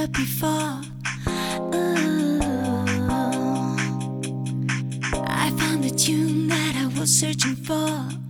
never before. Ooh. I found the tune that I was searching for.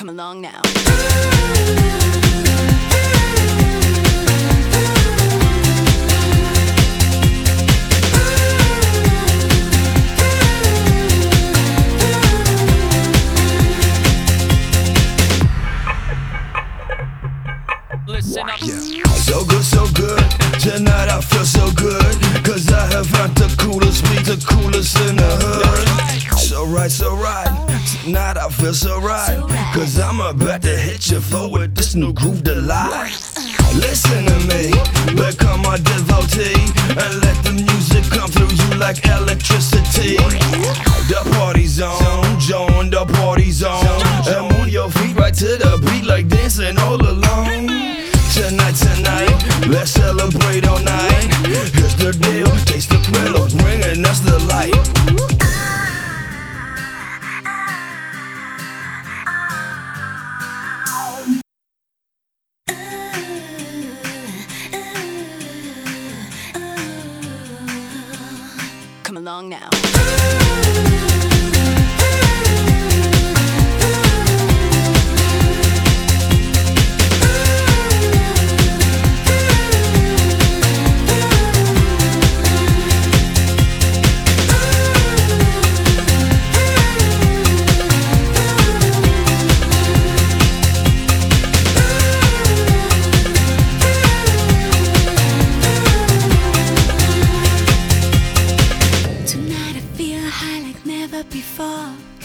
Come along now. Listen up. So good, so good. Tonight I feel so good. Cause I have found the coolest weed, the coolest in the hood. So right, so right. Tonight I feel so right. Cause I'm about to hit your floor with this new groove delight. Listen to me, become a devotee. And let the music come through you like electricity. The party's on, join the party zone. And move your feet right to the beat like dancing all along. Tonight, tonight, let's celebrate all night. Now. high like never before.